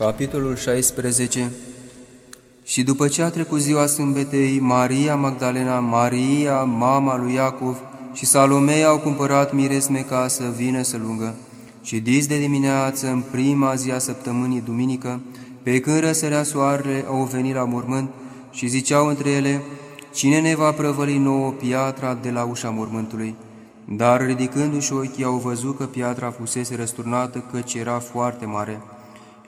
Capitolul 16 Și după ce a trecut ziua sâmbetei, Maria Magdalena, Maria, mama lui Iacov și Salomei au cumpărat miresme ca să vină să lungă. Și dis de dimineață, în prima zi a săptămânii, duminică, pe când răsărea soarele, au venit la mormânt și ziceau între ele, Cine ne va prăvăli nouă piatra de la ușa mormântului? Dar ridicându-și ochii, au văzut că piatra fusese răsturnată, căci era foarte mare.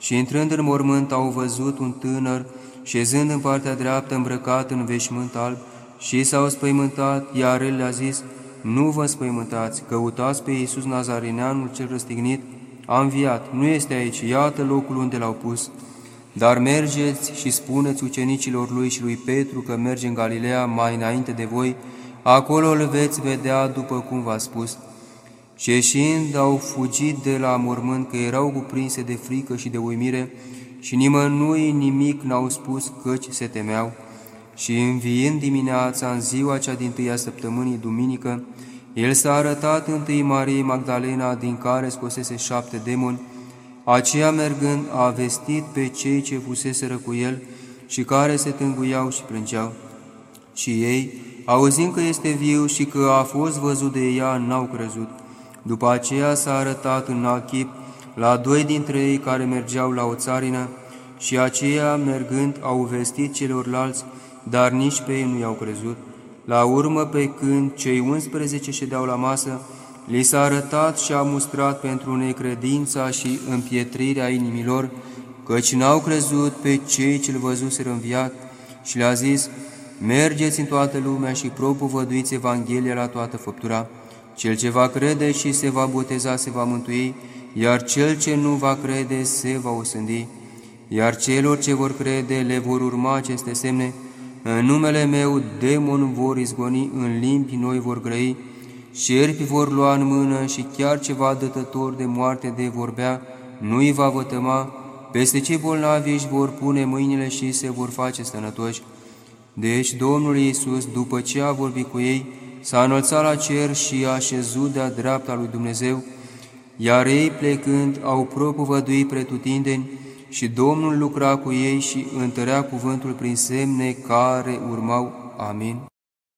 Și intrând în mormânt au văzut un tânăr, șezând în partea dreaptă îmbrăcat în veșmânt alb, și s-au spăimântat, iar el le-a zis, Nu vă spăimântați, căutați pe Iisus Nazarineanul cel răstignit, a înviat, nu este aici, iată locul unde l-au pus. Dar mergeți și spuneți ucenicilor lui și lui Petru că merge în Galileea mai înainte de voi, acolo îl veți vedea după cum v-a spus. Și ieșind au fugit de la mormânt că erau cuprinse de frică și de uimire și nimănui nimic n-au spus căci se temeau. Și înviind dimineața în ziua cea din tâia săptămânii, duminică, el s-a arătat întâi Mariei Magdalena, din care scosese șapte demoni, aceea mergând a vestit pe cei ce fuseseră cu el și care se tânguiau și plângeau. Și ei, auzind că este viu și că a fost văzut de ea, n-au crezut. După aceea s-a arătat în alt chip la doi dintre ei care mergeau la o țarină și aceia, mergând, au vestit celorlalți, dar nici pe ei nu i-au crezut. La urmă, pe când cei 11 ședeau la masă, li s-a arătat și a mustrat pentru necredința și împietrirea inimilor, căci n-au crezut pe cei ce-l văzuseră înviat și le-a zis, Mergeți în toată lumea și propovăduiți Evanghelia la toată făptura. Cel ce va crede și se va boteza se va mântui, iar cel ce nu va crede se va osândi. Iar celor ce vor crede le vor urma aceste semne, în numele meu demon vor izgoni, în limbi noi vor grăi, șerpi vor lua în mână și chiar ceva dătător de moarte de vorbea, nu-i va vătăma, peste cei bolnavi își vor pune mâinile și se vor face sănătoși. Deci Domnul Iisus, după ce a vorbit cu ei, s-a înălțat la cer și a așezut de-a dreapta lui Dumnezeu, iar ei plecând au propovăduit pretutindeni și Domnul lucra cu ei și întărea cuvântul prin semne care urmau. Amin.